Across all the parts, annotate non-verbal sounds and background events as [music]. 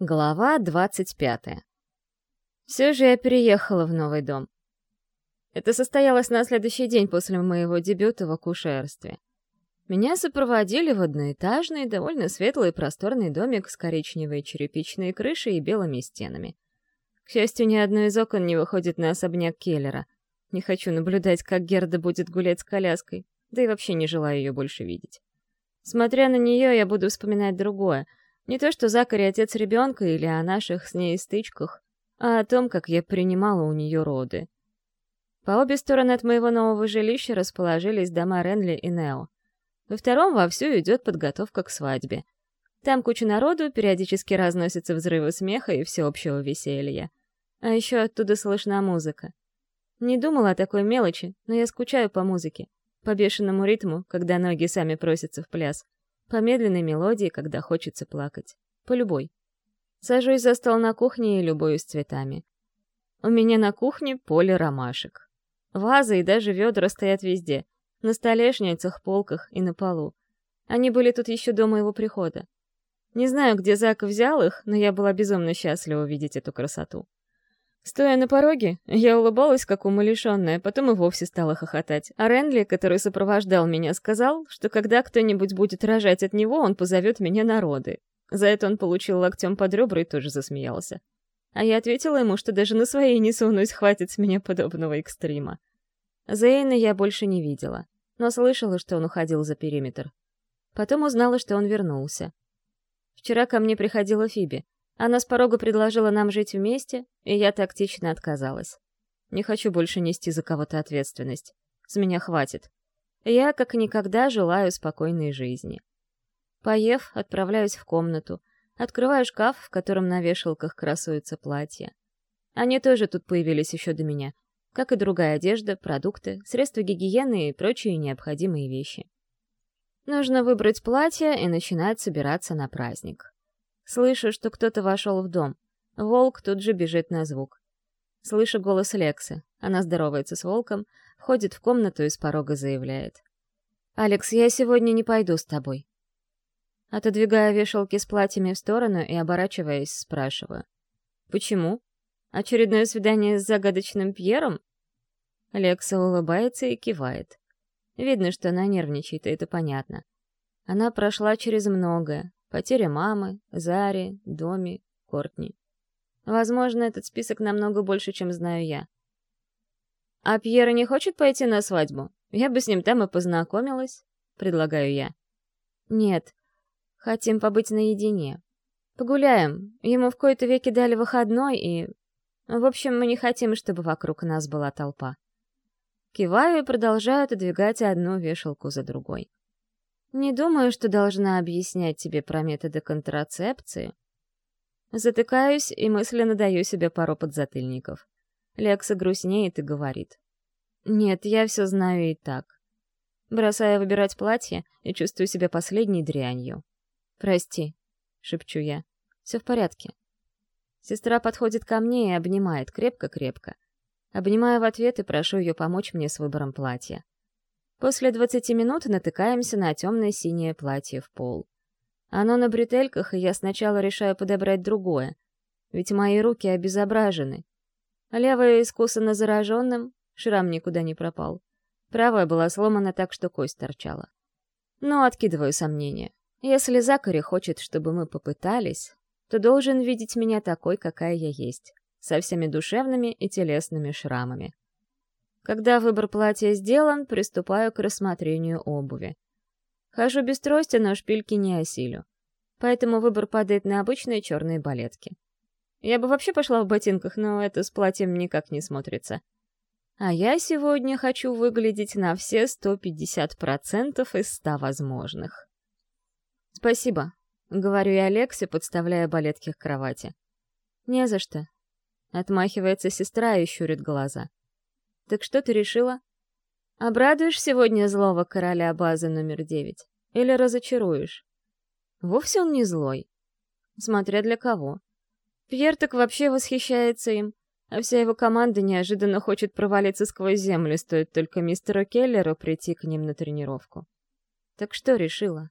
Глава двадцать пятая. Все же я переехала в новый дом. Это состоялось на следующий день после моего дебюта в акушерстве. Меня сопроводили в одноэтажный, довольно светлый и просторный домик с коричневой черепичной крышей и белыми стенами. К счастью, ни одно из окон не выходит на особняк Келлера. Не хочу наблюдать, как Герда будет гулять с коляской, да и вообще не желаю ее больше видеть. Смотря на нее, я буду вспоминать другое — не то, что Закари отец ребенка или о наших с ней стычках, а о том, как я принимала у нее роды. По обе стороны от моего нового жилища расположились дома Ренли и Нео. Во втором вовсю идет подготовка к свадьбе. Там куча народу, периодически разносятся взрывы смеха и всеобщего веселья. А еще оттуда слышна музыка. Не думала о такой мелочи, но я скучаю по музыке, по бешеному ритму, когда ноги сами просятся в пляс. По медленной мелодии, когда хочется плакать. По любой. Сажусь за стол на кухне и любуюсь цветами. У меня на кухне поле ромашек. Вазы и даже ведра стоят везде. На столешницах, полках и на полу. Они были тут еще до моего прихода. Не знаю, где Зак взял их, но я была безумно счастлива увидеть эту красоту. Стоя на пороге, я улыбалась, как умалишенная, потом и вовсе стала хохотать. А Ренли, который сопровождал меня, сказал, что когда кто-нибудь будет рожать от него, он позовет меня на роды. За это он получил локтем под ребра и тоже засмеялся. А я ответила ему, что даже на своей не сунусь, хватит с меня подобного экстрима. Зейна я больше не видела, но слышала, что он уходил за периметр. Потом узнала, что он вернулся. Вчера ко мне приходила Фиби — она с порога предложила нам жить вместе, и я тактично отказалась. Не хочу больше нести за кого-то ответственность. С меня хватит. Я, как никогда, желаю спокойной жизни. Поев, отправляюсь в комнату, открываю шкаф, в котором на вешалках красуются платья. Они тоже тут появились еще до меня, как и другая одежда, продукты, средства гигиены и прочие необходимые вещи. Нужно выбрать платье и начинать собираться на праздник. Слышу, что кто-то вошел в дом. Волк тут же бежит на звук. Слышу голос Лексы. Она здоровается с волком, входит в комнату и с порога заявляет. «Алекс, я сегодня не пойду с тобой». Отодвигая вешалки с платьями в сторону и оборачиваясь, спрашиваю. «Почему? Очередное свидание с загадочным Пьером?» Лекса улыбается и кивает. Видно, что она нервничает, и это понятно. Она прошла через многое, Потеря мамы, Зари, Доми, Кортни. Возможно, этот список намного больше, чем знаю я. «А Пьера не хочет пойти на свадьбу? Я бы с ним там и познакомилась», — предлагаю я. «Нет, хотим побыть наедине. Погуляем. Ему в кои-то веки дали выходной, и... В общем, мы не хотим, чтобы вокруг нас была толпа». Киваю и продолжаю отодвигать одну вешалку за другой. Не думаю, что должна объяснять тебе про методы контрацепции. Затыкаюсь и мысленно даю себе пару подзатыльников. Лекса грустнеет и говорит. Нет, я все знаю и так. Бросая выбирать платье и чувствую себя последней дрянью. «Прости», — шепчу я. «Все в порядке». Сестра подходит ко мне и обнимает крепко-крепко. Обнимаю в ответ и прошу ее помочь мне с выбором платья. После 20 минут натыкаемся на темное синее платье в пол. Оно на бретельках, и я сначала решаю подобрать другое, ведь мои руки обезображены. Левая искусана зараженным, шрам никуда не пропал. Правая была сломана так, что кость торчала. Но откидываю сомнения. Если Закари хочет, чтобы мы попытались, то должен видеть меня такой, какая я есть, со всеми душевными и телесными шрамами. Когда выбор платья сделан, приступаю к рассмотрению обуви. Хожу без трости, но шпильки не осилю. Поэтому выбор падает на обычные черные балетки. Я бы вообще пошла в ботинках, но это с платьем никак не смотрится. А я сегодня хочу выглядеть на все 150% из 100 возможных. «Спасибо», — говорю я Алексе, подставляя балетки к кровати. «Не за что», — отмахивается сестра и щурит глаза. Так что ты решила? Обрадуешь сегодня злого короля базы номер девять? Или разочаруешь? Вовсе он не злой. Смотря для кого. Пьер так вообще восхищается им, а вся его команда неожиданно хочет провалиться сквозь землю, стоит только мистеру Келлеру прийти к ним на тренировку. Так что решила?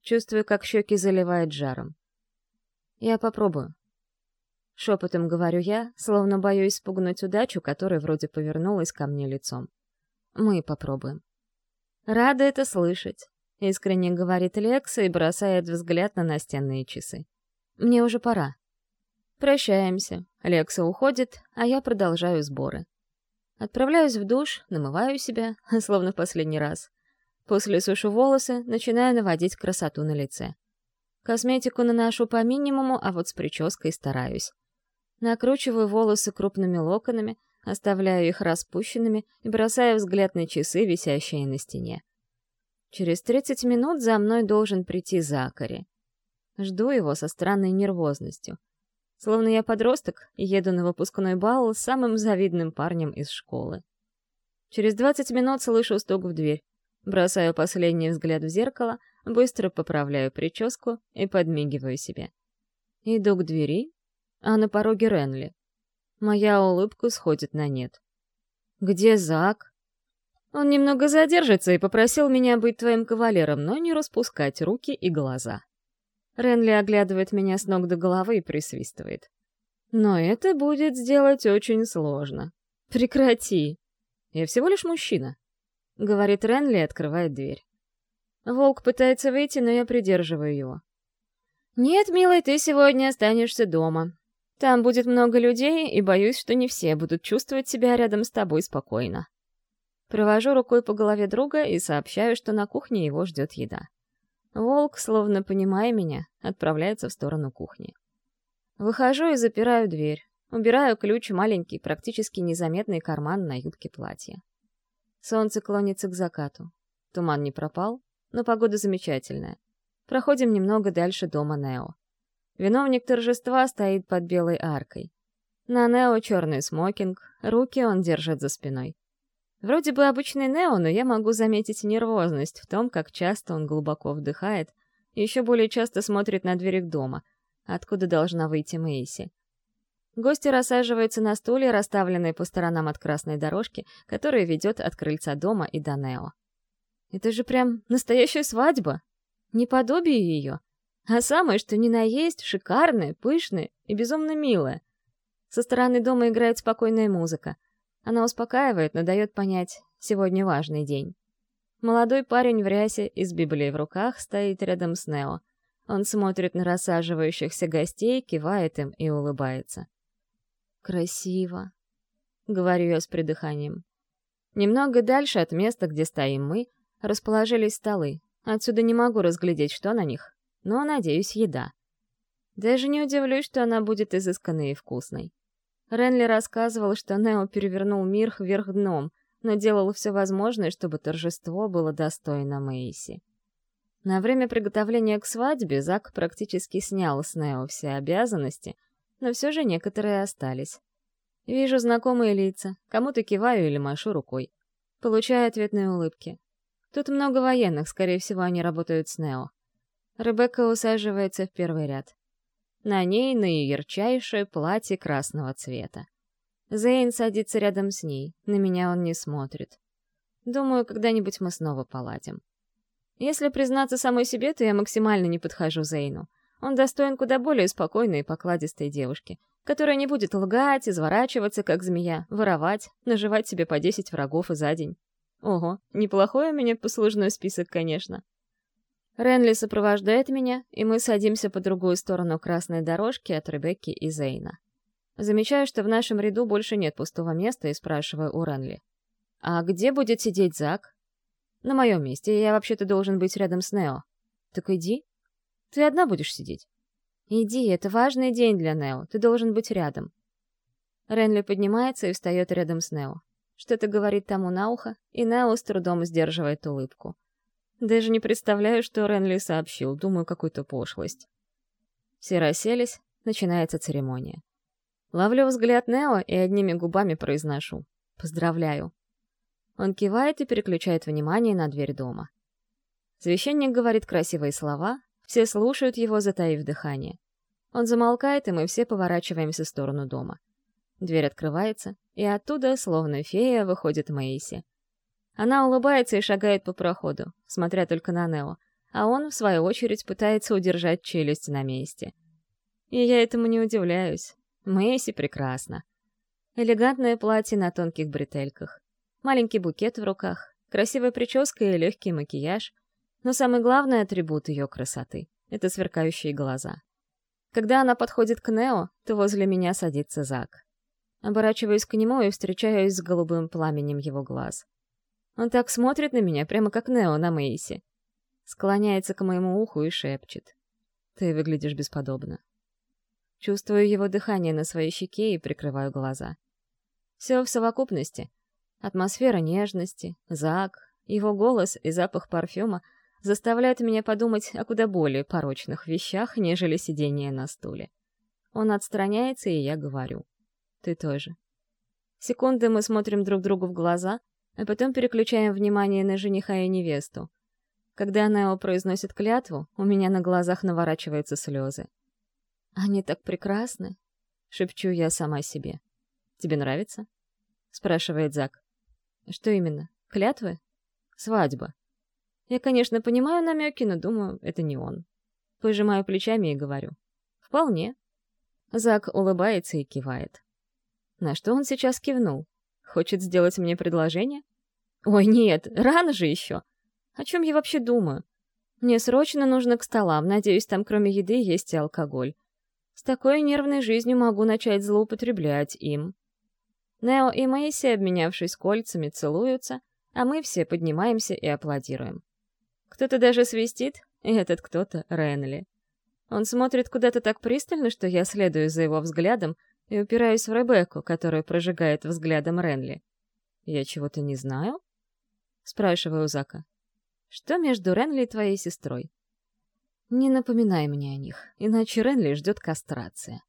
Чувствую, как щеки заливает жаром. Я попробую. Шепотом говорю я, словно боюсь спугнуть удачу, которая вроде повернулась ко мне лицом. Мы попробуем. Рада это слышать, искренне говорит Лекса и бросает взгляд на настенные часы. Мне уже пора. Прощаемся. Лекса уходит, а я продолжаю сборы. Отправляюсь в душ, намываю себя, [laughs] словно в последний раз. После сушу волосы, начинаю наводить красоту на лице. Косметику наношу по минимуму, а вот с прической стараюсь. Накручиваю волосы крупными локонами, оставляю их распущенными и бросаю взгляд на часы, висящие на стене. Через 30 минут за мной должен прийти Закари. Жду его со странной нервозностью. Словно я подросток и еду на выпускной бал с самым завидным парнем из школы. Через 20 минут слышу стук в дверь. Бросаю последний взгляд в зеркало, быстро поправляю прическу и подмигиваю себе. Иду к двери, а на пороге Ренли. Моя улыбка сходит на нет. «Где Зак?» Он немного задержится и попросил меня быть твоим кавалером, но не распускать руки и глаза. Ренли оглядывает меня с ног до головы и присвистывает. Но это будет сделать очень сложно. Прекрати. Я всего лишь мужчина. Говорит Ренли и открывает дверь. Волк пытается выйти, но я придерживаю его. «Нет, милый, ты сегодня останешься дома. Там будет много людей, и боюсь, что не все будут чувствовать себя рядом с тобой спокойно. Провожу рукой по голове друга и сообщаю, что на кухне его ждет еда. Волк, словно понимая меня, отправляется в сторону кухни. Выхожу и запираю дверь. Убираю ключ в маленький, практически незаметный карман на юбке платья. Солнце клонится к закату. Туман не пропал, но погода замечательная. Проходим немного дальше дома Нео. Виновник торжества стоит под белой аркой. На Нео черный смокинг, руки он держит за спиной. Вроде бы обычный Нео, но я могу заметить нервозность в том, как часто он глубоко вдыхает еще более часто смотрит на дверь дома, откуда должна выйти Мэйси. Гости рассаживаются на стуле, расставленные по сторонам от красной дорожки, которая ведет от крыльца дома и до Нео. Это же прям настоящая свадьба! Неподобие ее — а самое, что ни на есть, шикарное, пышное и безумно милое. Со стороны дома играет спокойная музыка. Она успокаивает, но дает понять, сегодня важный день. Молодой парень в рясе и с Библией в руках стоит рядом с Нео. Он смотрит на рассаживающихся гостей, кивает им и улыбается. «Красиво», — говорю я с придыханием. Немного дальше от места, где стоим мы, расположились столы. Отсюда не могу разглядеть, что на них, но, надеюсь, еда. Даже не удивлюсь, что она будет изысканной и вкусной. Ренли рассказывал, что Нео перевернул мир вверх дном, но делал все возможное, чтобы торжество было достойно Мэйси. На время приготовления к свадьбе Зак практически снял с Нео все обязанности, но все же некоторые остались. Вижу знакомые лица, кому-то киваю или машу рукой. Получаю ответные улыбки. Тут много военных, скорее всего, они работают с Нео. Ребекка усаживается в первый ряд. На ней наиярчайшее платье красного цвета. Зейн садится рядом с ней, на меня он не смотрит. Думаю, когда-нибудь мы снова поладим. Если признаться самой себе, то я максимально не подхожу Зейну. Он достоин куда более спокойной и покладистой девушки, которая не будет лгать, изворачиваться, как змея, воровать, наживать себе по 10 врагов и за день. Ого, неплохой у меня послужной список, конечно. Ренли сопровождает меня, и мы садимся по другую сторону красной дорожки от Ребекки и Зейна. Замечаю, что в нашем ряду больше нет пустого места, и спрашиваю у Ренли. «А где будет сидеть Зак?» «На моем месте, я вообще-то должен быть рядом с Нео». «Так иди. Ты одна будешь сидеть?» «Иди, это важный день для Нео, ты должен быть рядом». Ренли поднимается и встает рядом с Нео. Что-то говорит тому на ухо, и Нео с трудом сдерживает улыбку. Даже не представляю, что Ренли сообщил, думаю, какую-то пошлость. Все расселись, начинается церемония. Ловлю взгляд Нео и одними губами произношу «Поздравляю». Он кивает и переключает внимание на дверь дома. Священник говорит красивые слова, все слушают его, затаив дыхание. Он замолкает, и мы все поворачиваемся в сторону дома. Дверь открывается, и оттуда, словно фея, выходит Мэйси. Она улыбается и шагает по проходу, смотря только на Нео, а он, в свою очередь, пытается удержать челюсть на месте. И я этому не удивляюсь. Мэйси прекрасна. Элегантное платье на тонких бретельках, маленький букет в руках, красивая прическа и легкий макияж. Но самый главный атрибут ее красоты — это сверкающие глаза. Когда она подходит к Нео, то возле меня садится Зак. Оборачиваюсь к нему и встречаюсь с голубым пламенем его глаз. Он так смотрит на меня, прямо как Нео на Мейси. Склоняется к моему уху и шепчет. «Ты выглядишь бесподобно». Чувствую его дыхание на своей щеке и прикрываю глаза. Все в совокупности. Атмосфера нежности, Зак, его голос и запах парфюма заставляют меня подумать о куда более порочных вещах, нежели сидение на стуле. Он отстраняется, и я говорю. Ты тоже. Секунды мы смотрим друг другу в глаза, а потом переключаем внимание на жениха и невесту. Когда Нео произносит клятву, у меня на глазах наворачиваются слезы. «Они так прекрасны!» — шепчу я сама себе. «Тебе нравится?» — спрашивает Зак. «Что именно? Клятвы?» «Свадьба». Я, конечно, понимаю намеки, но думаю, это не он. Пожимаю плечами и говорю. «Вполне». Зак улыбается и кивает. На что он сейчас кивнул? Хочет сделать мне предложение? Ой, нет, рано же еще. О чем я вообще думаю? Мне срочно нужно к столам, надеюсь, там кроме еды есть и алкоголь. С такой нервной жизнью могу начать злоупотреблять им. Нео и Мэйси, обменявшись кольцами, целуются, а мы все поднимаемся и аплодируем. Кто-то даже свистит, и этот кто-то — Ренли. Он смотрит куда-то так пристально, что я следую за его взглядом, и упираюсь в Ребекку, которая прожигает взглядом Ренли. «Я чего-то не знаю?» — спрашиваю Зака. «Что между Ренли и твоей сестрой?» «Не напоминай мне о них, иначе Ренли ждет кастрация».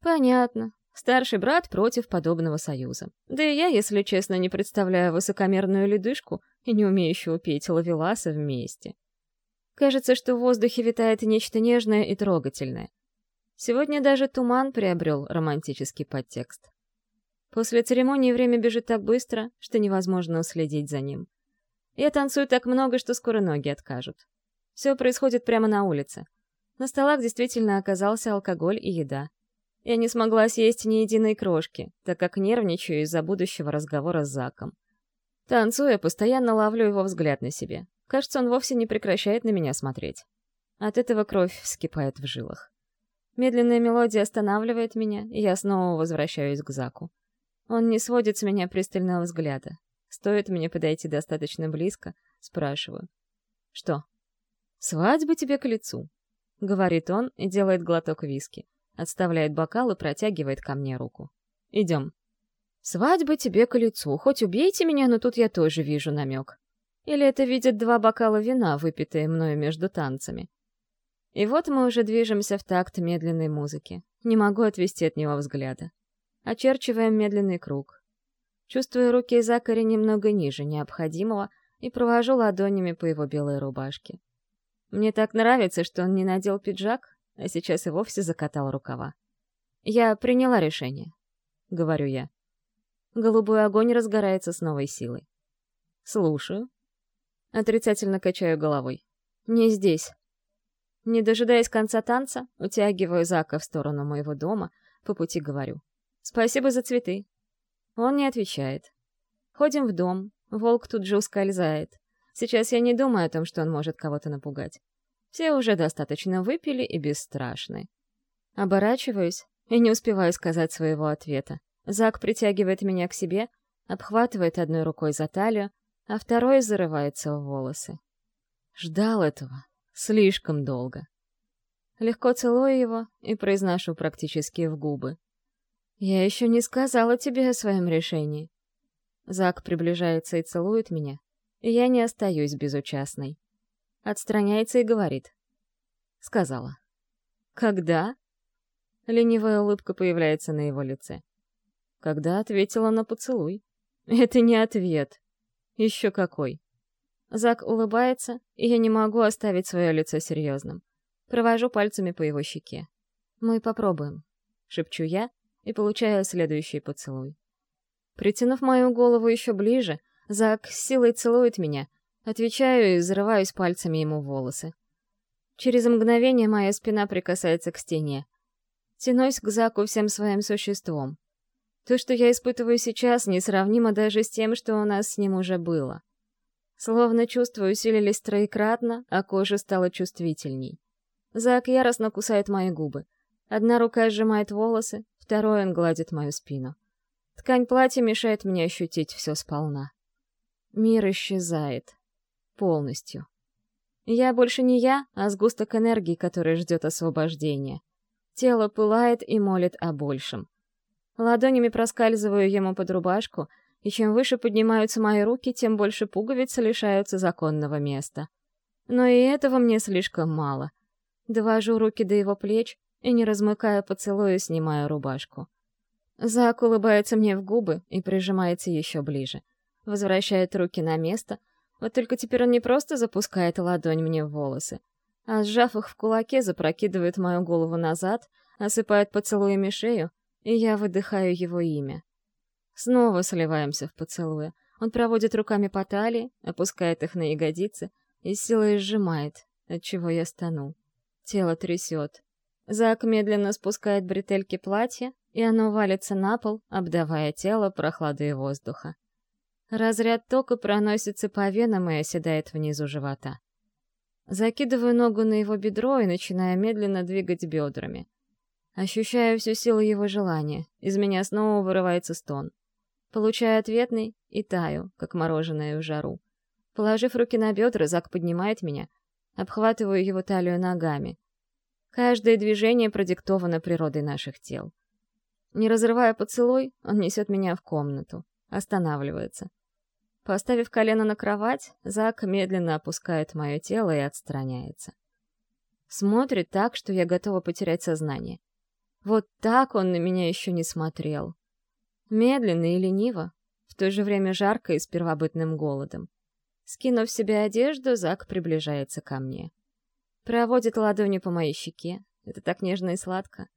«Понятно. Старший брат против подобного союза. Да и я, если честно, не представляю высокомерную ледышку и не умеющего петь лавеласа вместе. Кажется, что в воздухе витает нечто нежное и трогательное. Сегодня даже туман приобрел романтический подтекст. После церемонии время бежит так быстро, что невозможно уследить за ним. Я танцую так много, что скоро ноги откажут. Все происходит прямо на улице. На столах действительно оказался алкоголь и еда. Я не смогла съесть ни единой крошки, так как нервничаю из-за будущего разговора с Заком. Танцуя, постоянно ловлю его взгляд на себе. Кажется, он вовсе не прекращает на меня смотреть. От этого кровь вскипает в жилах. Медленная мелодия останавливает меня, и я снова возвращаюсь к Заку. Он не сводит с меня пристального взгляда. Стоит мне подойти достаточно близко, спрашиваю. «Что?» «Свадьба тебе к лицу», — говорит он и делает глоток виски, отставляет бокал и протягивает ко мне руку. «Идем». «Свадьба тебе к лицу, хоть убейте меня, но тут я тоже вижу намек. Или это видят два бокала вина, выпитые мною между танцами. И вот мы уже движемся в такт медленной музыки. Не могу отвести от него взгляда. Очерчиваем медленный круг. Чувствую руки Закари немного ниже необходимого и провожу ладонями по его белой рубашке. Мне так нравится, что он не надел пиджак, а сейчас и вовсе закатал рукава. «Я приняла решение», — говорю я. Голубой огонь разгорается с новой силой. «Слушаю». Отрицательно качаю головой. «Не здесь. Не дожидаясь конца танца, утягиваю Зака в сторону моего дома, по пути говорю. «Спасибо за цветы». Он не отвечает. Ходим в дом, волк тут же ускользает. Сейчас я не думаю о том, что он может кого-то напугать. Все уже достаточно выпили и бесстрашны. Оборачиваюсь и не успеваю сказать своего ответа. Зак притягивает меня к себе, обхватывает одной рукой за талию, а второй зарывается в волосы. Ждал этого. Слишком долго. Легко целую его и произношу практически в губы. «Я еще не сказала тебе о своем решении». Зак приближается и целует меня, и я не остаюсь безучастной. Отстраняется и говорит. Сказала. «Когда?» Ленивая улыбка появляется на его лице. Когда ответила на поцелуй. Это не ответ. Еще какой. Зак улыбается, и я не могу оставить свое лицо серьезным. Провожу пальцами по его щеке. «Мы попробуем», — шепчу я и получаю следующий поцелуй. Притянув мою голову еще ближе, Зак с силой целует меня, отвечаю и взрываюсь пальцами ему волосы. Через мгновение моя спина прикасается к стене. Тянусь к Заку всем своим существом. То, что я испытываю сейчас, несравнимо даже с тем, что у нас с ним уже было. Словно чувства усилились троекратно, а кожа стала чувствительней. Зак яростно кусает мои губы. Одна рука сжимает волосы, второй он гладит мою спину. Ткань платья мешает мне ощутить все сполна. Мир исчезает. Полностью. Я больше не я, а сгусток энергии, который ждет освобождения. Тело пылает и молит о большем. Ладонями проскальзываю ему под рубашку, и чем выше поднимаются мои руки, тем больше пуговиц лишаются законного места. Но и этого мне слишком мало. Довожу руки до его плеч и, не размыкая поцелуя, снимаю рубашку. Зак улыбается мне в губы и прижимается еще ближе. Возвращает руки на место, вот только теперь он не просто запускает ладонь мне в волосы, а, сжав их в кулаке, запрокидывает мою голову назад, осыпает поцелуями шею и я выдыхаю его имя. Снова сливаемся в поцелуе. Он проводит руками по талии, опускает их на ягодицы и силой сжимает, отчего я стану. Тело трясет. Зак медленно спускает бретельки платья, и оно валится на пол, обдавая тело прохладой воздуха. Разряд тока проносится по венам и оседает внизу живота. Закидываю ногу на его бедро и начинаю медленно двигать бедрами. Ощущаю всю силу его желания. Из меня снова вырывается стон. Получаю ответный и таю, как мороженое в жару. Положив руки на бедра, Зак поднимает меня. Обхватываю его талию ногами. Каждое движение продиктовано природой наших тел. Не разрывая поцелуй, он несет меня в комнату. Останавливается. Поставив колено на кровать, Зак медленно опускает мое тело и отстраняется. Смотрит так, что я готова потерять сознание. Вот так он на меня еще не смотрел. Медленно и лениво, в то же время жарко и с первобытным голодом. Скинув себе одежду, Зак приближается ко мне. Проводит ладонью по моей щеке. Это так нежно и сладко.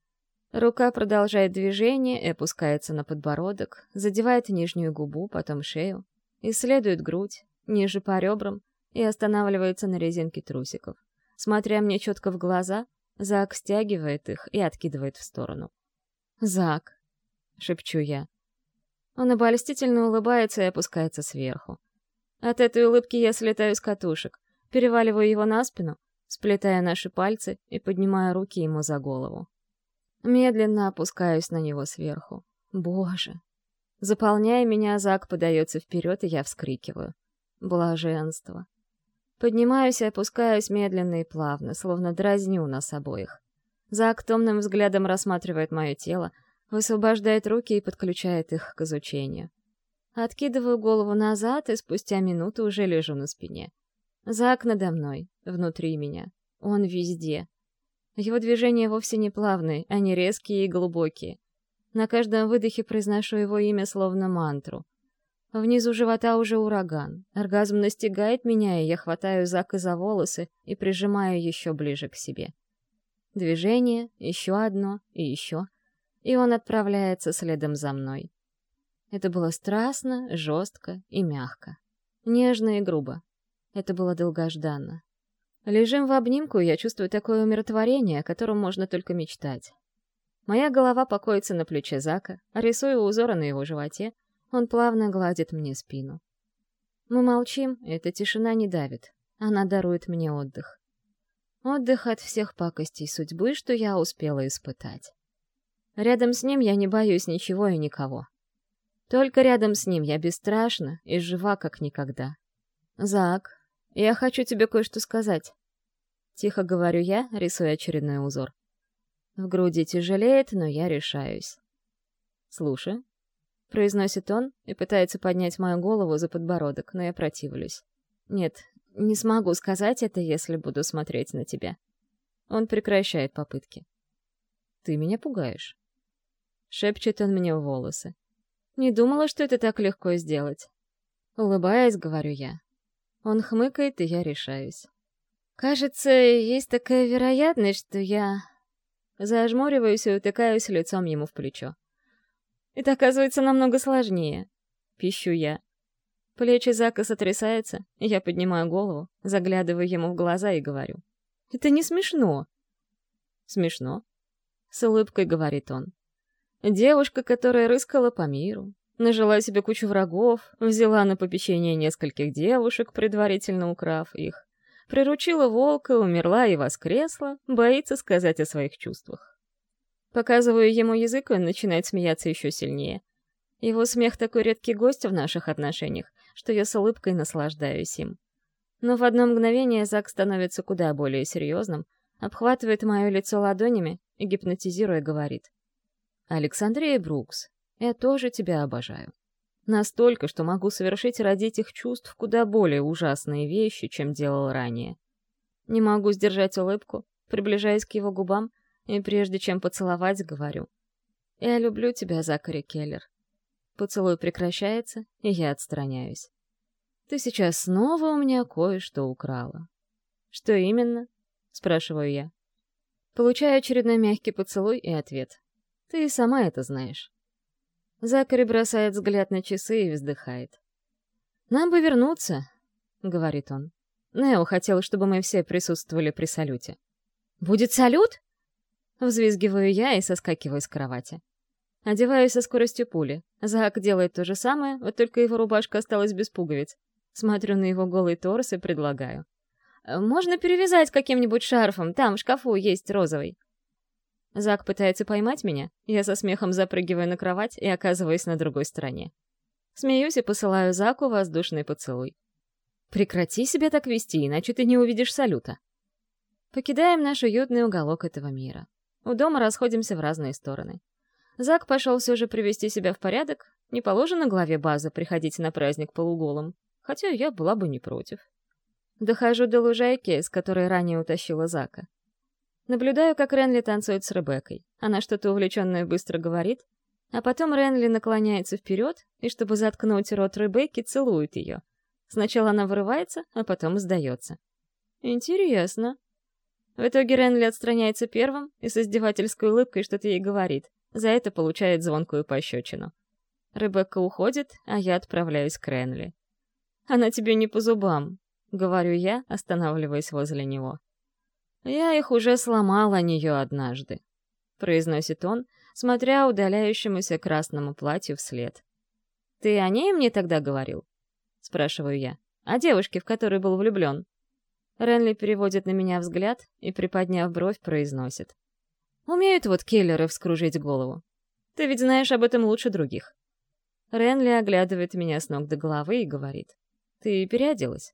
Рука продолжает движение и опускается на подбородок, задевает нижнюю губу, потом шею, исследует грудь, ниже по ребрам и останавливается на резинке трусиков. Смотря мне четко в глаза, Зак стягивает их и откидывает в сторону. «Зак!» — шепчу я. Он обольстительно улыбается и опускается сверху. От этой улыбки я слетаю с катушек, переваливаю его на спину, сплетая наши пальцы и поднимая руки ему за голову. Медленно опускаюсь на него сверху. Боже! Заполняя меня, Зак подается вперед, и я вскрикиваю. Блаженство. Поднимаюсь и опускаюсь медленно и плавно, словно дразню нас обоих. Зак томным взглядом рассматривает мое тело, высвобождает руки и подключает их к изучению. Откидываю голову назад и спустя минуту уже лежу на спине. Зак надо мной, внутри меня. Он везде. Его движения вовсе не плавные, они резкие и глубокие. На каждом выдохе произношу его имя словно мантру. Внизу живота уже ураган. Оргазм настигает меня, и я хватаю Зака за волосы и прижимаю еще ближе к себе. Движение, еще одно и еще. И он отправляется следом за мной. Это было страстно, жестко и мягко. Нежно и грубо. Это было долгожданно. Лежим в обнимку, и я чувствую такое умиротворение, о котором можно только мечтать. Моя голова покоится на плече Зака, рисую узоры на его животе, он плавно гладит мне спину. Мы молчим, эта тишина не давит. Она дарует мне отдых. Отдых от всех пакостей судьбы, что я успела испытать. Рядом с ним я не боюсь ничего и никого. Только рядом с ним я бесстрашна и жива, как никогда. «Зак, я хочу тебе кое-что сказать». Тихо говорю я, рисуя очередной узор. В груди тяжелеет, но я решаюсь. «Слушай», произносит он и пытается поднять мою голову за подбородок, но я противлюсь. Нет, не смогу сказать это, если буду смотреть на тебя. Он прекращает попытки. Ты меня пугаешь. Шепчет он мне в волосы. Не думала, что это так легко сделать. Улыбаясь, говорю я. Он хмыкает, и я решаюсь. Кажется, есть такая вероятность, что я... Зажмуриваюсь и утыкаюсь лицом ему в плечо. Это оказывается намного сложнее. Пищу я. Плечи Зака сотрясаются, я поднимаю голову, заглядываю ему в глаза и говорю. Это не смешно. Смешно. с улыбкой говорит он. Девушка, которая рыскала по миру, нажила себе кучу врагов, взяла на попечение нескольких девушек, предварительно украв их, приручила волка, умерла и воскресла, боится сказать о своих чувствах. Показываю ему язык, и он начинает смеяться еще сильнее. Его смех такой редкий гость в наших отношениях, что я с улыбкой наслаждаюсь им. Но в одно мгновение Зак становится куда более серьезным, обхватывает мое лицо ладонями и, гипнотизируя, говорит. «Александрия Брукс, я тоже тебя обожаю. Настолько, что могу совершить ради этих чувств куда более ужасные вещи, чем делал ранее. Не могу сдержать улыбку, приближаясь к его губам, и прежде чем поцеловать, говорю. «Я люблю тебя, Закари Келлер». Поцелуй прекращается, и я отстраняюсь. «Ты сейчас снова у меня кое-что украла». «Что именно?» — спрашиваю я. Получаю очередной мягкий поцелуй и ответ. «Ты сама это знаешь». Закари бросает взгляд на часы и вздыхает. «Нам бы вернуться», — говорит он. Нео хотел, чтобы мы все присутствовали при салюте. «Будет салют?» Взвизгиваю я и соскакиваю с кровати. Одеваюсь со скоростью пули. Зак делает то же самое, вот только его рубашка осталась без пуговиц. Смотрю на его голый торс и предлагаю. «Можно перевязать каким-нибудь шарфом, там в шкафу есть розовый». Зак пытается поймать меня, я со смехом запрыгиваю на кровать и оказываюсь на другой стороне. Смеюсь и посылаю Заку воздушный поцелуй. Прекрати себя так вести, иначе ты не увидишь салюта. Покидаем наш уютный уголок этого мира. У дома расходимся в разные стороны. Зак пошел все же привести себя в порядок. Не положено главе базы приходить на праздник полуголым, хотя я была бы не против. Дохожу до лужайки, с которой ранее утащила Зака. Наблюдаю, как Ренли танцует с Ребеккой. Она что-то увлеченное быстро говорит, а потом Ренли наклоняется вперед и, чтобы заткнуть рот Ребекки, целует ее. Сначала она вырывается, а потом сдается. Интересно. В итоге Ренли отстраняется первым и с издевательской улыбкой что-то ей говорит. За это получает звонкую пощечину. Ребекка уходит, а я отправляюсь к Ренли. «Она тебе не по зубам», — говорю я, останавливаясь возле него. «Я их уже сломал о нее однажды», — произносит он, смотря удаляющемуся красному платью вслед. «Ты о ней мне тогда говорил?» — спрашиваю я. «О девушке, в которой был влюблен». Ренли переводит на меня взгляд и, приподняв бровь, произносит. «Умеют вот киллеры вскружить голову. Ты ведь знаешь об этом лучше других». Ренли оглядывает меня с ног до головы и говорит. «Ты переоделась?»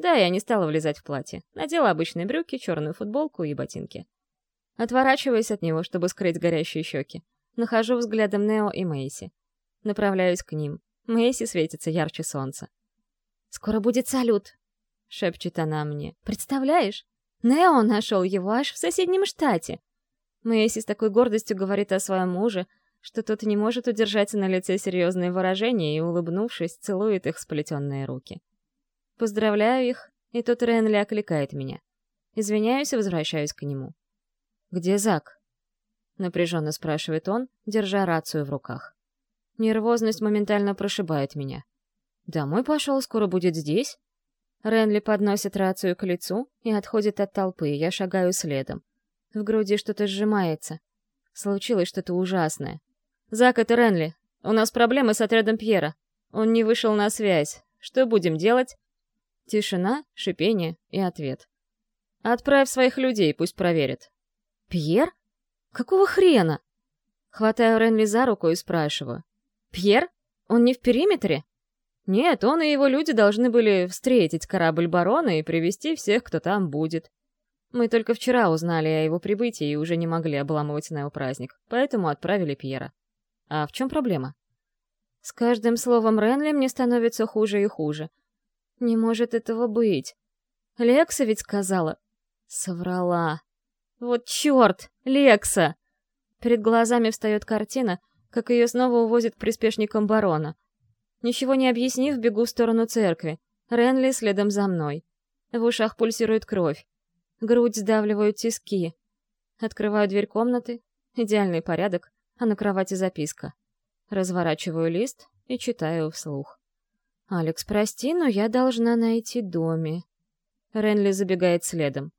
Да, я не стала влезать в платье. Надела обычные брюки, черную футболку и ботинки. Отворачиваясь от него, чтобы скрыть горящие щеки. Нахожу взглядом Нео и Мэйси. Направляюсь к ним. Мэйси светится ярче солнца. «Скоро будет салют», — шепчет она мне. «Представляешь? Нео нашел его аж в соседнем штате». Мэйси с такой гордостью говорит о своем муже, что тот не может удержать на лице серьезные выражения и, улыбнувшись, целует их сплетенные руки. Поздравляю их, и тут Ренли окликает меня. Извиняюсь и возвращаюсь к нему. «Где Зак?» — напряженно спрашивает он, держа рацию в руках. Нервозность моментально прошибает меня. «Домой пошел, скоро будет здесь?» Ренли подносит рацию к лицу и отходит от толпы, я шагаю следом. В груди что-то сжимается. Случилось что-то ужасное. «Зак, это Ренли. У нас проблемы с отрядом Пьера. Он не вышел на связь. Что будем делать?» Тишина, шипение и ответ. «Отправь своих людей, пусть проверят». «Пьер? Какого хрена?» Хватаю Ренли за руку и спрашиваю. «Пьер? Он не в периметре?» «Нет, он и его люди должны были встретить корабль барона и привести всех, кто там будет. Мы только вчера узнали о его прибытии и уже не могли обламывать на его праздник, поэтому отправили Пьера. А в чем проблема?» С каждым словом Ренли мне становится хуже и хуже. Не может этого быть. Лекса ведь сказала. Соврала. Вот черт, Лекса! Перед глазами встает картина, как ее снова увозят к приспешникам барона. Ничего не объяснив, бегу в сторону церкви. Ренли следом за мной. В ушах пульсирует кровь. Грудь сдавливают тиски. Открываю дверь комнаты. Идеальный порядок, а на кровати записка. Разворачиваю лист и читаю вслух. «Алекс, прости, но я должна найти Доми». Ренли забегает следом.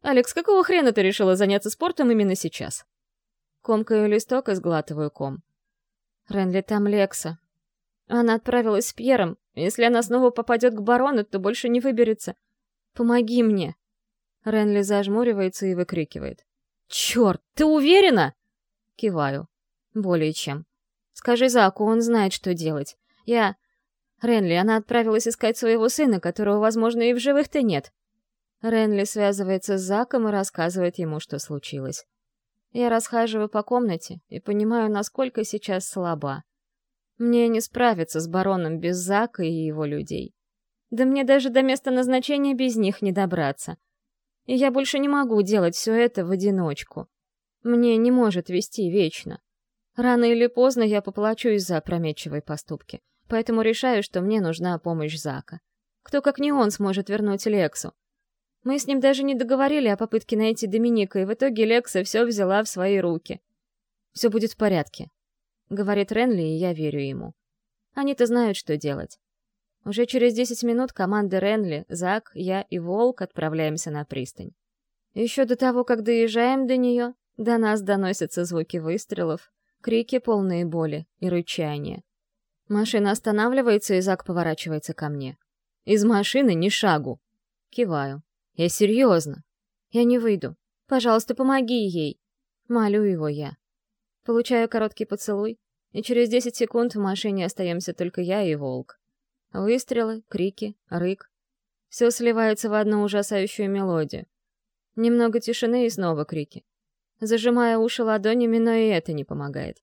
«Алекс, какого хрена ты решила заняться спортом именно сейчас?» Комкаю листок и сглатываю ком. Ренли, там Лекса. Она отправилась с Пьером. Если она снова попадет к барону, то больше не выберется. Помоги мне. Ренли зажмуривается и выкрикивает. «Черт, ты уверена?» Киваю. Более чем. Скажи Заку, он знает, что делать. Я... Ренли, она отправилась искать своего сына, которого, возможно, и в живых-то нет. Ренли связывается с Заком и рассказывает ему, что случилось. Я расхаживаю по комнате и понимаю, насколько сейчас слаба. Мне не справиться с бароном без Зака и его людей. Да мне даже до места назначения без них не добраться. И я больше не могу делать все это в одиночку. Мне не может вести вечно. Рано или поздно я поплачусь за опрометчивые поступки, поэтому решаю, что мне нужна помощь Зака. Кто как не он сможет вернуть Лексу? Мы с ним даже не договорили о попытке найти Доминика, и в итоге Лекса все взяла в свои руки. «Все будет в порядке», — говорит Ренли, и я верю ему. Они-то знают, что делать. Уже через 10 минут команда Ренли, Зак, я и Волк отправляемся на пристань. Еще до того, как доезжаем до нее, до нас доносятся звуки выстрелов, крики полные боли и рычания. Машина останавливается, и Зак поворачивается ко мне. «Из машины ни шагу!» Киваю. Я серьезно. Я не выйду. Пожалуйста, помоги ей. Молю его я. Получаю короткий поцелуй, и через десять секунд в машине остаемся только я и волк. Выстрелы, крики, рык. Все сливается в одну ужасающую мелодию. Немного тишины и снова крики. Зажимая уши ладонями, но и это не помогает.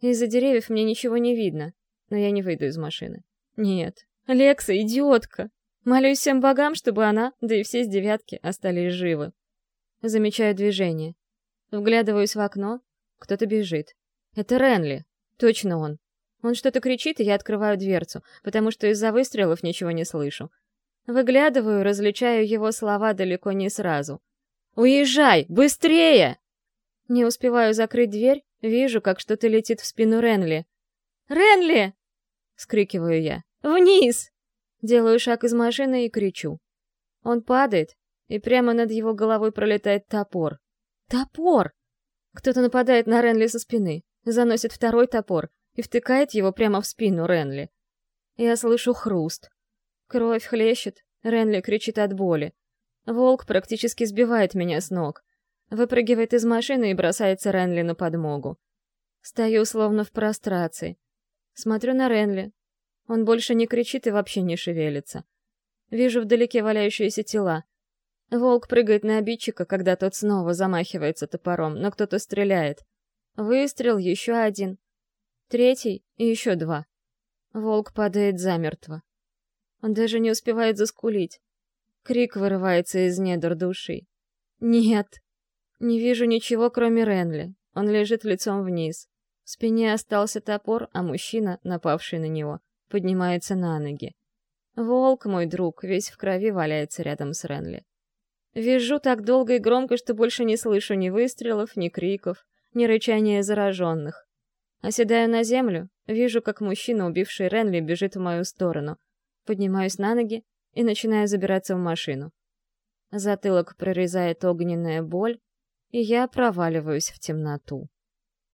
Из-за деревьев мне ничего не видно, но я не выйду из машины. Нет, Лекса, идиотка! Молюсь всем богам, чтобы она, да и все с девятки, остались живы. Замечаю движение. Вглядываюсь в окно. Кто-то бежит. Это Ренли. Точно он. Он что-то кричит, и я открываю дверцу, потому что из-за выстрелов ничего не слышу. Выглядываю, различаю его слова далеко не сразу. «Уезжай! Быстрее!» Не успеваю закрыть дверь, вижу, как что-то летит в спину Ренли. «Ренли!» — скрикиваю я. «Вниз!» Делаю шаг из машины и кричу. Он падает, и прямо над его головой пролетает топор. Топор! Кто-то нападает на Ренли со спины, заносит второй топор и втыкает его прямо в спину Ренли. Я слышу хруст. Кровь хлещет, Ренли кричит от боли. Волк практически сбивает меня с ног. Выпрыгивает из машины и бросается Ренли на подмогу. Стою словно в прострации. Смотрю на Ренли, он больше не кричит и вообще не шевелится. Вижу вдалеке валяющиеся тела. Волк прыгает на обидчика, когда тот снова замахивается топором, но кто-то стреляет. Выстрел, еще один. Третий и еще два. Волк падает замертво. Он даже не успевает заскулить. Крик вырывается из недр души. Нет. Не вижу ничего, кроме Ренли. Он лежит лицом вниз. В спине остался топор, а мужчина, напавший на него, поднимается на ноги. Волк, мой друг, весь в крови валяется рядом с Ренли. Вижу так долго и громко, что больше не слышу ни выстрелов, ни криков, ни рычания зараженных. Оседаю на землю, вижу, как мужчина, убивший Ренли, бежит в мою сторону. Поднимаюсь на ноги и начинаю забираться в машину. Затылок прорезает огненная боль, и я проваливаюсь в темноту.